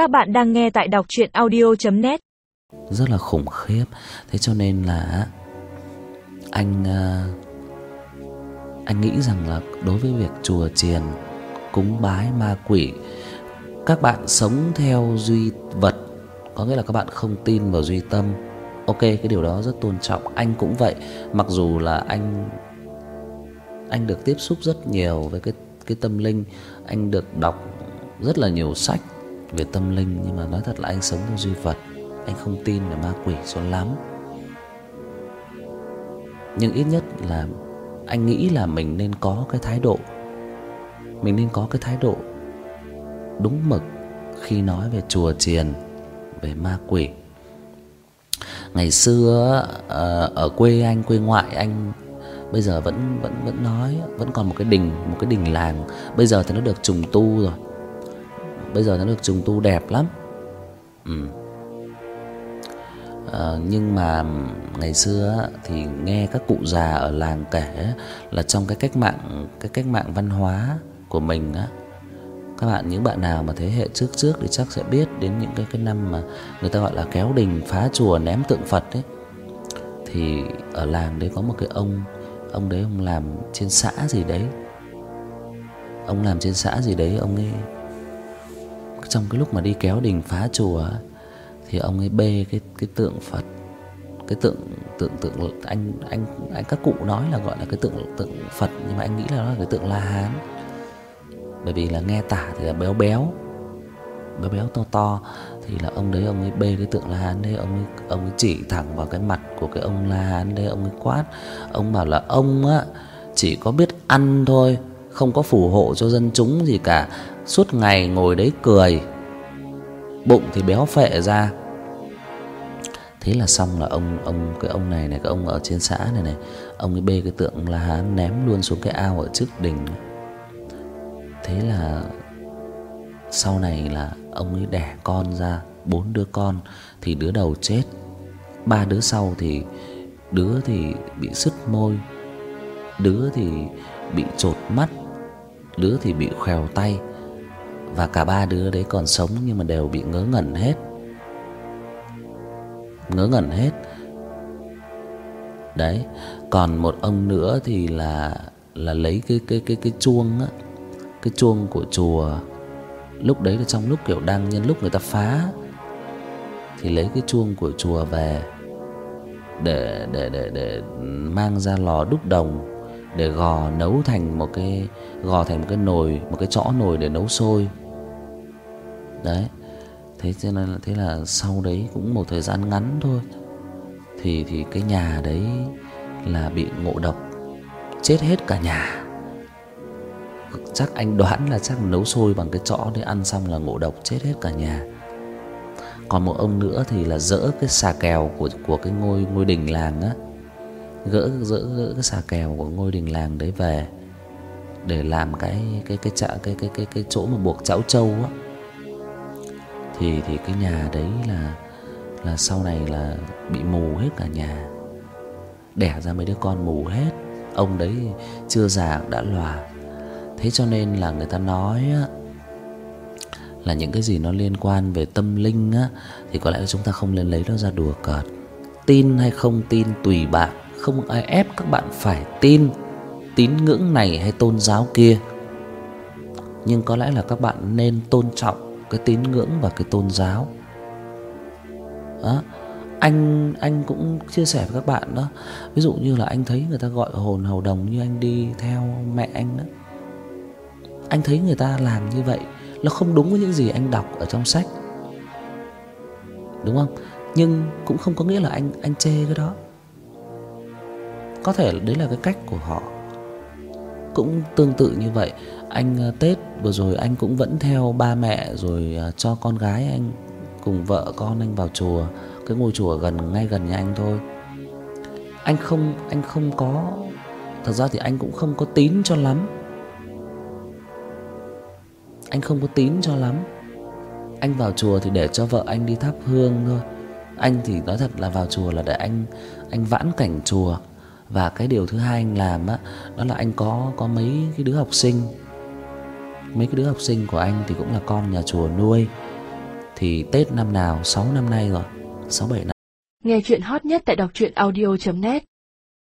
Các bạn đang nghe tại đọc chuyện audio.net Rất là khủng khiếp. Thế cho nên là Anh ờ, Anh nghĩ rằng là Đối với việc chùa chiền, Cúng bái ma quỷ, Các bạn sống theo duy vật, Có nghĩa là các bạn không tin vào duy tâm. Ok, cái điều đó rất tôn trọng. Anh cũng vậy. Mặc dù là anh Anh được tiếp xúc rất nhiều với cái cái tâm linh, Anh được đọc rất là nhiều sách về tâm linh nhưng mà nói thật là anh sống theo duy vật, anh không tin về ma quỷ cho lắm. Nhưng ít nhất là anh nghĩ là mình nên có cái thái độ mình nên có cái thái độ đúng mực khi nói về chùa chiền, về ma quỷ. Ngày xưa ờ, ở quê anh, quê ngoại anh bây giờ vẫn vẫn vẫn nói vẫn còn một cái đình, một cái đình làng. Bây giờ thì nó được trùng tu rồi bây giờ nó được trùng tu đẹp lắm. Ừ. À, nhưng mà ngày xưa thì nghe các cụ già ở làng kể là trong cái cách mạng cái cách mạng văn hóa của mình á các bạn những bạn nào mà thế hệ trước trước thì chắc sẽ biết đến những cái cái năm mà người ta gọi là kéo đình phá chùa ném tượng Phật ấy thì ở làng đấy có một cái ông ông đấy ông làm trên xã gì đấy ông làm trên xã gì đấy ông ấy trong cái lúc mà đi kéo đình phá chùa thì ông ấy bê cái cái tượng Phật cái tượng tượng tượng anh anh anh các cụ nói là gọi là cái tượng tượng Phật nhưng mà anh nghĩ là nó là cái tượng La Hán. Bởi vì là nghe tả thì là béo béo. Béo béo to to thì là ông đấy ông ấy bê cái tượng La Hán đấy ông ấy ông ấy chỉ thẳng vào cái mặt của cái ông La Hán đấy ông ấy quát. Ông bảo là ông á chỉ có biết ăn thôi, không có phù hộ cho dân chúng gì cả. Suốt ngày ngồi đấy cười. Bụng thì béo phệ ra. Thế là xong là ông ông, cái ông này này, cái ông ở trên xã này này, ông ấy bê cái tượng la hán ném luôn xuống cái ao ở trước đình thế là sau này là ông ấy đẻ con ra, bốn đứa con, thì đứa đầu chết. Ba đứa sau thì, đứa thì bị sứt môi đứa thì bị trột mắt đứa thì bị khèo tay và cả ba đứa đấy còn sống nhưng mà đều bị ngớ ngẩn hết. Ngớ ngẩn hết. Đấy, còn một ông nữa thì là là lấy cái cái cái cái chuông á, cái chuông của chùa. Lúc đấy là trong lúc kiểu đang nhân lúc người ta phá thì lấy cái chuông của chùa về để để để để mang ra lò đúc đồng để gò nấu thành một cái gò thành một cái nồi, một cái chõ nồi để nấu sôi đấy thế cho nên là thế là sau đấy cũng một thời gian ngắn thôi. Thì thì cái nhà đấy là bị ngộ độc chết hết cả nhà. Chắc anh đoán là chắc nấu sôi bằng cái chõ để ăn xong là ngộ độc chết hết cả nhà. Còn một ông nữa thì là dỡ cái xà kèo của của cái ngôi ngôi đình làng á gỡ gỡ gỡ cái xà kèo của ngôi đình làng đấy về để làm cái cái cái chạ cái cái cái cái chỗ mà buộc chảo trâu á thì thì cái nhà đấy là là sau này là bị mù hết cả nhà. Đẻ ra mấy đứa con mù hết. Ông đấy chưa già đã lòa. Thế cho nên là người ta nói á là những cái gì nó liên quan về tâm linh á thì có lẽ chúng ta không nên lấy nó ra đùa cợt. Tin hay không tin tùy bạn, không ai ép các bạn phải tin, tín ngưỡng này hay tôn giáo kia. Nhưng có lẽ là các bạn nên tôn trọng cái tín ngưỡng và cái tôn giáo. Đó. Anh anh cũng chia sẻ với các bạn đó. Ví dụ như là anh thấy người ta gọi hồn hầu đồng như anh đi theo mẹ anh đó. Anh thấy người ta làm như vậy nó không đúng với những gì anh đọc ở trong sách. Đúng không? Nhưng cũng không có nghĩa là anh anh chê cái đó. Có thể đấy là cái cách của họ. Cũng tương tự như vậy, anh ờ, Tết vừa rồi anh cũng vẫn theo ba mẹ rồi ờ, cho con gái anh cùng vợ con anh vào chùa, cái ngôi chùa gần, ngay gần nhà anh thôi. Anh không anh không có, thật ra thì anh cũng không có tín cho lắm. Anh không có tín cho lắm. Anh vào chùa thì để cho vợ anh đi thắp hương thôi. Anh thì nói thật là vào chùa là để anh anh vãn cảnh chùa và cái điều thứ hai anh làm á, đó là anh có có mấy cái đứa học sinh. Mấy cái đứa học sinh của anh thì cũng là con nhà chùa nuôi. Thì Tết năm nào 6 năm nay rồi 6 7 năm. Nghe chuyện hot nhất tại đọc truyện audio net.